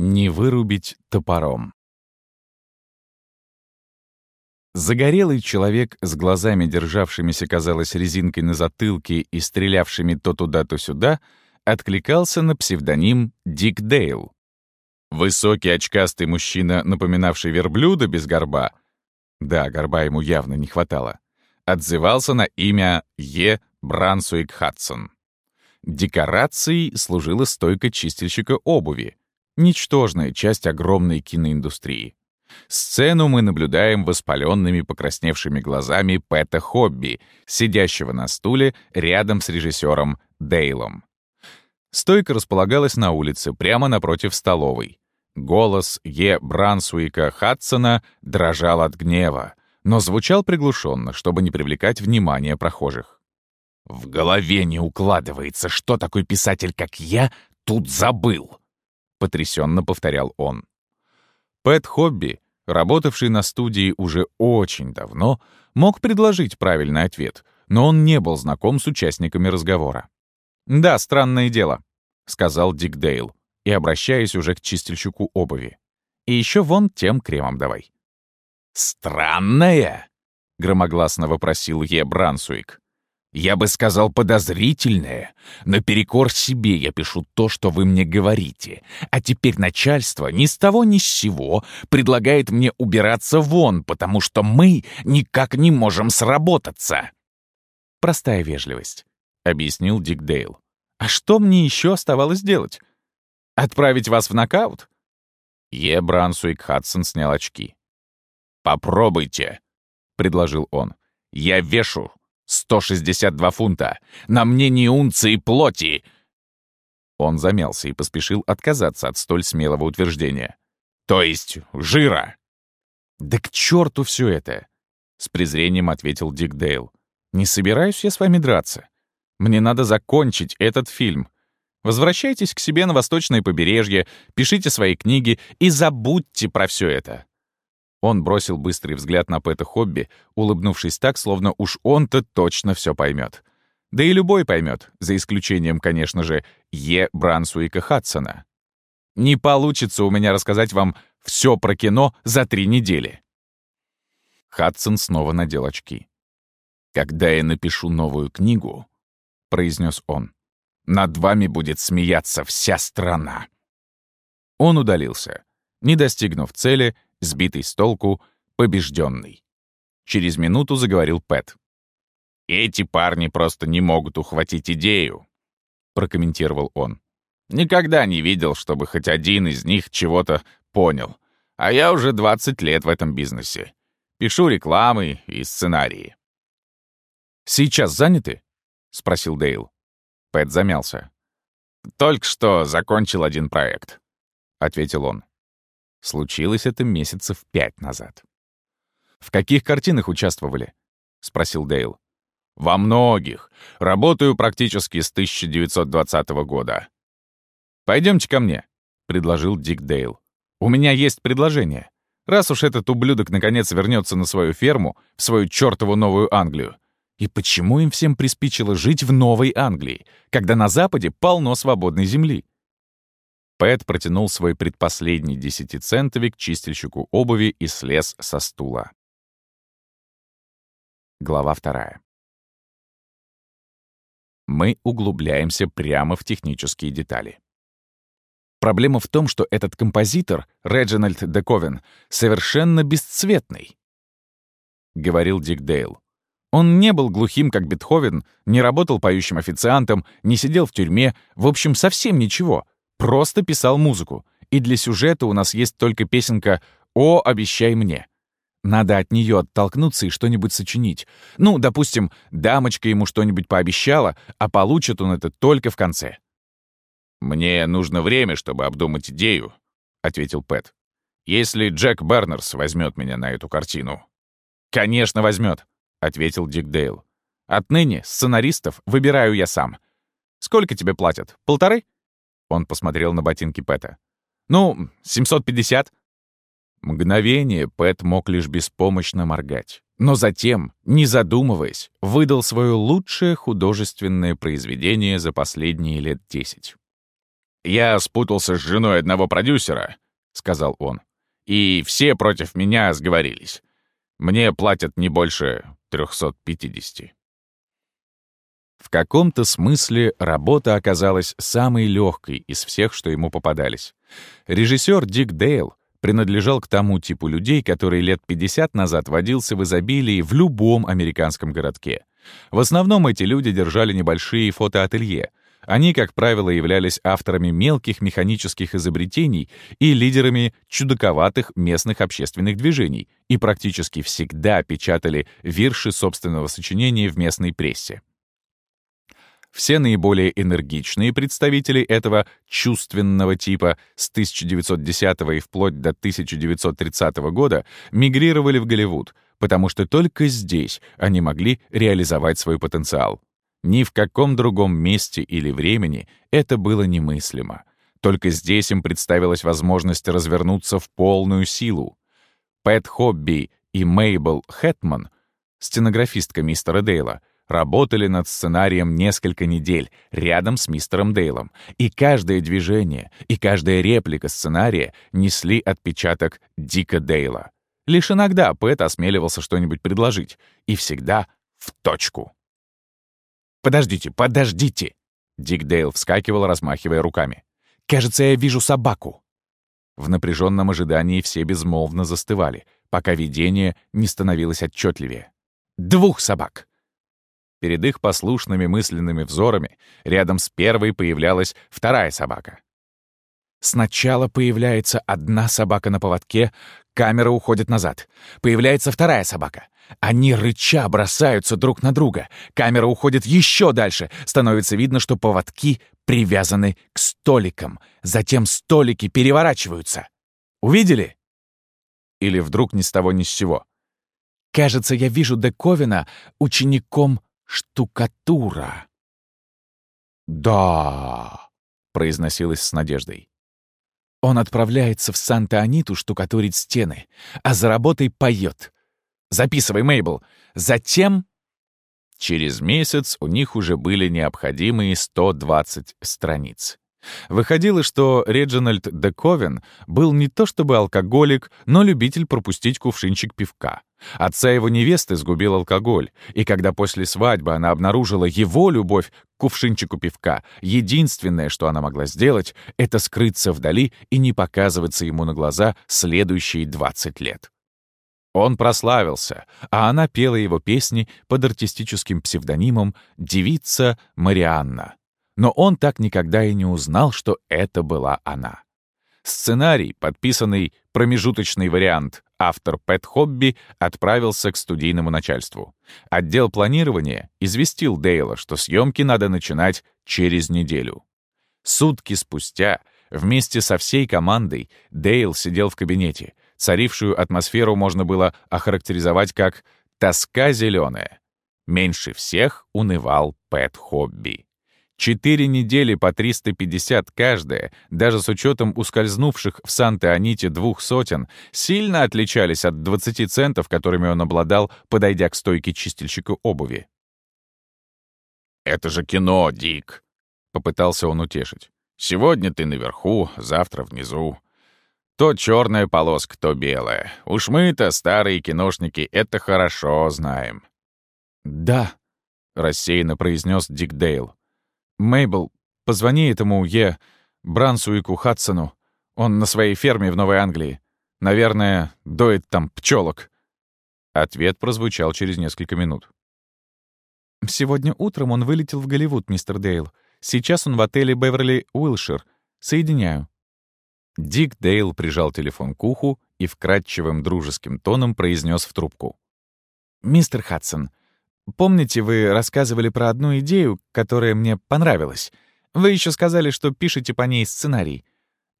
Не вырубить топором. Загорелый человек с глазами, державшимися, казалось, резинкой на затылке и стрелявшими то туда, то сюда, откликался на псевдоним Дик Дейл. Высокий очкастый мужчина, напоминавший верблюда без горба, да, горба ему явно не хватало, отзывался на имя Е. Брансуик Хадсон. Декорацией служила стойка чистильщика обуви, ничтожная часть огромной киноиндустрии. Сцену мы наблюдаем воспаленными покрасневшими глазами Пэта Хобби, сидящего на стуле рядом с режиссером Дейлом. Стойка располагалась на улице, прямо напротив столовой. Голос Е. Брансуика Хадсона дрожал от гнева, но звучал приглушенно, чтобы не привлекать внимание прохожих. «В голове не укладывается, что такой писатель, как я, тут забыл!» — потрясенно повторял он. Пэт Хобби, работавший на студии уже очень давно, мог предложить правильный ответ, но он не был знаком с участниками разговора. «Да, странное дело», — сказал Дик Дейл, и обращаясь уже к чистильщику обуви. «И еще вон тем кремом давай». «Странное?» — громогласно вопросил Е. Брансуик. «Я бы сказал подозрительное. Наперекор себе я пишу то, что вы мне говорите. А теперь начальство ни с того ни с сего предлагает мне убираться вон, потому что мы никак не можем сработаться». «Простая вежливость», — объяснил Дик Дейл. «А что мне еще оставалось делать? Отправить вас в нокаут?» Е. Брансуик Хадсон снял очки. «Попробуйте», — предложил он. «Я вешу 162 фунта. На мне не унции плоти!» Он замялся и поспешил отказаться от столь смелого утверждения. «То есть жира!» «Да к черту все это!» — с презрением ответил Дик Дейл. «Не собираюсь я с вами драться. Мне надо закончить этот фильм. Возвращайтесь к себе на восточное побережье, пишите свои книги и забудьте про все это. Он бросил быстрый взгляд на Пэта Хобби, улыбнувшись так, словно уж он-то точно все поймет. Да и любой поймет, за исключением, конечно же, Е. Брансуика Хадсона. Не получится у меня рассказать вам все про кино за три недели. Хадсон снова надел очки. «Когда я напишу новую книгу», — произнес он, — «над вами будет смеяться вся страна». Он удалился. Не достигнув цели, сбитый с толку, побежденный. Через минуту заговорил Пэт. «Эти парни просто не могут ухватить идею», — прокомментировал он. «Никогда не видел, чтобы хоть один из них чего-то понял. А я уже 20 лет в этом бизнесе. Пишу рекламы и сценарии». «Сейчас заняты?» — спросил Дейл. Пэт замялся. «Только что закончил один проект», — ответил он. Случилось это месяцев пять назад. «В каких картинах участвовали?» — спросил Дейл. «Во многих. Работаю практически с 1920 года». «Пойдемте ко мне», — предложил Дик Дейл. «У меня есть предложение. Раз уж этот ублюдок наконец вернется на свою ферму, в свою чертову Новую Англию, и почему им всем приспичило жить в Новой Англии, когда на Западе полно свободной земли? Пэт протянул свой предпоследний десятицентовик чистильщику обуви и слез со стула. Глава вторая. Мы углубляемся прямо в технические детали. Проблема в том, что этот композитор, Реджинальд Дековен, совершенно бесцветный, — говорил Дик Дейл. Он не был глухим, как Бетховен, не работал поющим официантом, не сидел в тюрьме, в общем, совсем ничего — Просто писал музыку. И для сюжета у нас есть только песенка «О, обещай мне». Надо от нее оттолкнуться и что-нибудь сочинить. Ну, допустим, дамочка ему что-нибудь пообещала, а получит он это только в конце. «Мне нужно время, чтобы обдумать идею», — ответил Пэт. «Если Джек Бернерс возьмет меня на эту картину». «Конечно, возьмет», — ответил Дик Дейл. «Отныне сценаристов выбираю я сам. Сколько тебе платят? Полторы?» Он посмотрел на ботинки Пэта. «Ну, 750». Мгновение Пэт мог лишь беспомощно моргать. Но затем, не задумываясь, выдал свое лучшее художественное произведение за последние лет десять. «Я спутался с женой одного продюсера», — сказал он. «И все против меня сговорились. Мне платят не больше 350». В каком-то смысле работа оказалась самой легкой из всех, что ему попадались. Режиссер Дик Дейл принадлежал к тому типу людей, который лет 50 назад водился в изобилии в любом американском городке. В основном эти люди держали небольшие фотоателье. Они, как правило, являлись авторами мелких механических изобретений и лидерами чудаковатых местных общественных движений и практически всегда печатали вирши собственного сочинения в местной прессе. Все наиболее энергичные представители этого чувственного типа с 1910 и вплоть до 1930 года мигрировали в Голливуд, потому что только здесь они могли реализовать свой потенциал. Ни в каком другом месте или времени это было немыслимо. Только здесь им представилась возможность развернуться в полную силу. Пэт Хобби и Мейбл Хэтман, стенографистка мистера Дейла, работали над сценарием несколько недель рядом с мистером Дейлом, и каждое движение и каждая реплика сценария несли отпечаток Дика Дейла. Лишь иногда Пэт осмеливался что-нибудь предложить, и всегда в точку. «Подождите, подождите!» Дик Дейл вскакивал, размахивая руками. «Кажется, я вижу собаку!» В напряженном ожидании все безмолвно застывали, пока видение не становилось отчетливее. «Двух собак!» Перед их послушными мысленными взорами рядом с первой появлялась вторая собака. Сначала появляется одна собака на поводке, камера уходит назад. Появляется вторая собака. Они рыча бросаются друг на друга. Камера уходит еще дальше. Становится видно, что поводки привязаны к столикам. Затем столики переворачиваются. Увидели? Или вдруг ни с того ни с сего. Кажется, я вижу Дековина учеником штукатура. «Да», — произносилось с надеждой. Он отправляется в Санта-Аниту штукатурить стены, а за работой поет. «Записывай, Мейбл. Затем...» Через месяц у них уже были необходимые 120 страниц. Выходило, что Реджинальд Дековин был не то чтобы алкоголик, но любитель пропустить кувшинчик пивка. Отца его невесты сгубил алкоголь, и когда после свадьбы она обнаружила его любовь к кувшинчику пивка, единственное, что она могла сделать, это скрыться вдали и не показываться ему на глаза следующие 20 лет. Он прославился, а она пела его песни под артистическим псевдонимом «Девица Марианна». Но он так никогда и не узнал, что это была она. Сценарий, подписанный промежуточный вариант автор Пэт Хобби отправился к студийному начальству. Отдел планирования известил Дейла, что съемки надо начинать через неделю. Сутки спустя вместе со всей командой Дейл сидел в кабинете. Царившую атмосферу можно было охарактеризовать как «тоска зеленая». Меньше всех унывал Пэт Хобби. Четыре недели по 350 каждая, даже с учетом ускользнувших в Санта-Аните двух сотен, сильно отличались от 20 центов, которыми он обладал, подойдя к стойке чистильщика обуви. «Это же кино, Дик!» — попытался он утешить. «Сегодня ты наверху, завтра внизу. То черная полоска, то белая. Уж мы-то, старые киношники, это хорошо знаем». «Да», — рассеянно произнес Дик Дейл. «Мейбл, позвони этому Е. Брансуику Хадсону. Он на своей ферме в Новой Англии. Наверное, доит там пчелок. Ответ прозвучал через несколько минут. «Сегодня утром он вылетел в Голливуд, мистер Дейл. Сейчас он в отеле Беверли Уилшир. Соединяю». Дик Дейл прижал телефон к уху и вкрадчивым дружеским тоном произнес в трубку. «Мистер Хадсон, Помните, вы рассказывали про одну идею, которая мне понравилась? Вы еще сказали, что пишете по ней сценарий.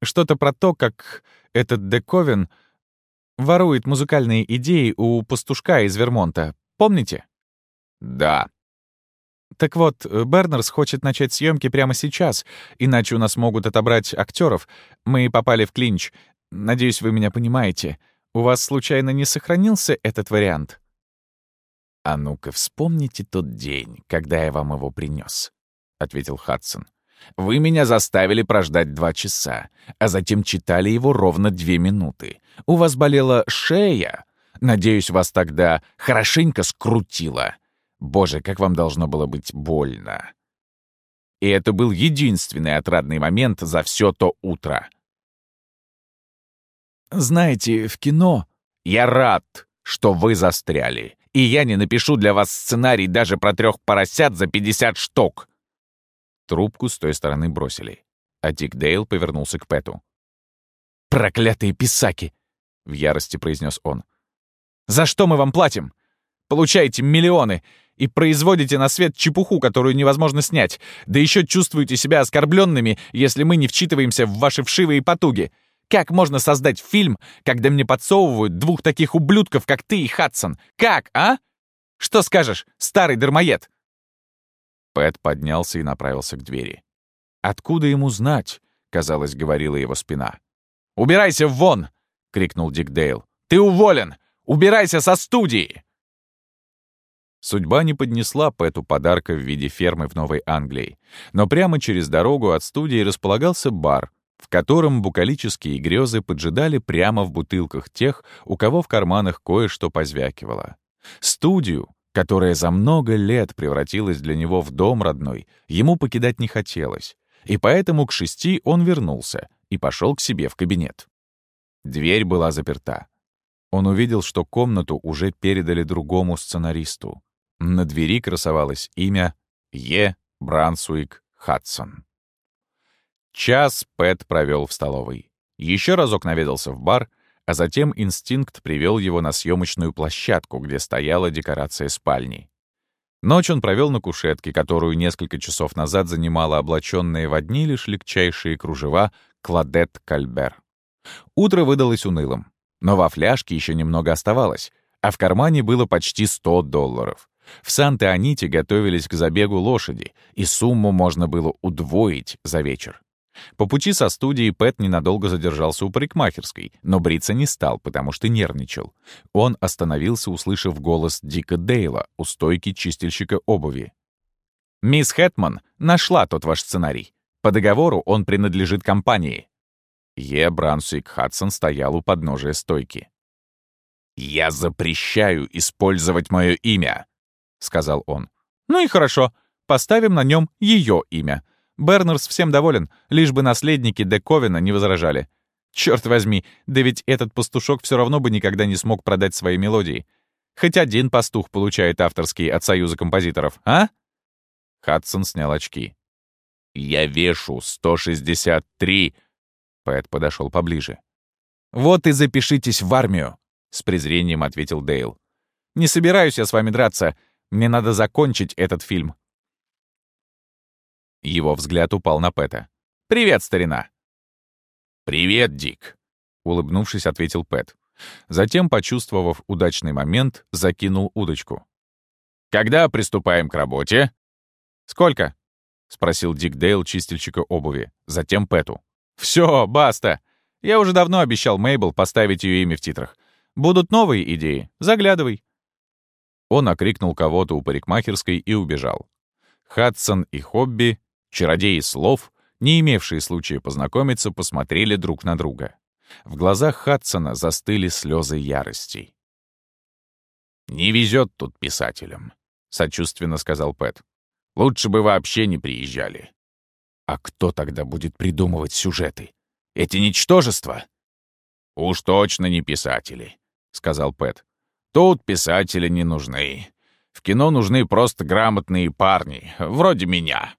Что-то про то, как этот Дековин ворует музыкальные идеи у пастушка из Вермонта. Помните? Да. Так вот, Бернерс хочет начать съемки прямо сейчас, иначе у нас могут отобрать актеров. Мы попали в клинч. Надеюсь, вы меня понимаете. У вас случайно не сохранился этот вариант? «А ну-ка вспомните тот день, когда я вам его принес, ответил Хадсон. Вы меня заставили прождать два часа, а затем читали его ровно две минуты. У вас болела шея. Надеюсь, вас тогда хорошенько скрутило. Боже, как вам должно было быть больно. И это был единственный отрадный момент за все то утро. Знаете, в кино... Я рад, что вы застряли. И я не напишу для вас сценарий даже про трех поросят за 50 штук. Трубку с той стороны бросили. А Дик Дейл повернулся к Пэту. «Проклятые писаки!» — в ярости произнес он. «За что мы вам платим? Получаете миллионы и производите на свет чепуху, которую невозможно снять, да еще чувствуете себя оскорбленными, если мы не вчитываемся в ваши вшивые потуги. Как можно создать фильм, когда мне подсовывают двух таких ублюдков, как ты и Хадсон? Как, а? Что скажешь, старый дармоед?» Пэт поднялся и направился к двери. «Откуда ему знать?» — казалось, говорила его спина. «Убирайся вон!» — крикнул Дик Дейл. «Ты уволен! Убирайся со студии!» Судьба не поднесла Пэту подарка в виде фермы в Новой Англии, но прямо через дорогу от студии располагался бар, в котором букалические грезы поджидали прямо в бутылках тех, у кого в карманах кое-что позвякивало. Студию, которая за много лет превратилась для него в дом родной, ему покидать не хотелось, и поэтому к шести он вернулся и пошел к себе в кабинет. Дверь была заперта. Он увидел, что комнату уже передали другому сценаристу. На двери красовалось имя Е. Брансуик Хадсон. Час Пэт провел в столовой. Еще разок наведался в бар а затем инстинкт привел его на съемочную площадку, где стояла декорация спальни. Ночь он провел на кушетке, которую несколько часов назад занимала облаченная в одни лишь легчайшие кружева Кладет Кальбер. Утро выдалось унылым, но во фляжке еще немного оставалось, а в кармане было почти 100 долларов. В Санта-Аните готовились к забегу лошади, и сумму можно было удвоить за вечер. По пути со студии Пэт ненадолго задержался у парикмахерской, но бриться не стал, потому что нервничал. Он остановился, услышав голос Дика Дейла у стойки чистильщика обуви. «Мисс Хэтман нашла тот ваш сценарий. По договору он принадлежит компании». Е. Брансуик Хадсон стоял у подножия стойки. «Я запрещаю использовать мое имя», — сказал он. «Ну и хорошо, поставим на нем ее имя. Бернерс всем доволен, лишь бы наследники Дековина не возражали. Черт возьми, да ведь этот пастушок все равно бы никогда не смог продать свои мелодии. Хоть один пастух получает авторские от Союза композиторов, а? Хадсон снял очки. «Я вешу 163!» Пэт подошел поближе. «Вот и запишитесь в армию!» — с презрением ответил Дейл. «Не собираюсь я с вами драться. Мне надо закончить этот фильм. Его взгляд упал на Пэта. «Привет, старина!» «Привет, Дик!» — улыбнувшись, ответил Пэт. Затем, почувствовав удачный момент, закинул удочку. «Когда приступаем к работе?» «Сколько?» — спросил Дик Дейл чистильщика обуви. Затем Пэту. «Все, баста! Я уже давно обещал Мейбл поставить ее имя в титрах. Будут новые идеи. Заглядывай». Он окрикнул кого-то у парикмахерской и убежал. Хадсон и Хобби Чародеи слов, не имевшие случая познакомиться, посмотрели друг на друга. В глазах Хадсона застыли слезы ярости. «Не везет тут писателям», — сочувственно сказал Пэт. «Лучше бы вообще не приезжали». «А кто тогда будет придумывать сюжеты? Эти ничтожества?» «Уж точно не писатели», — сказал Пэт. «Тут писатели не нужны. В кино нужны просто грамотные парни, вроде меня».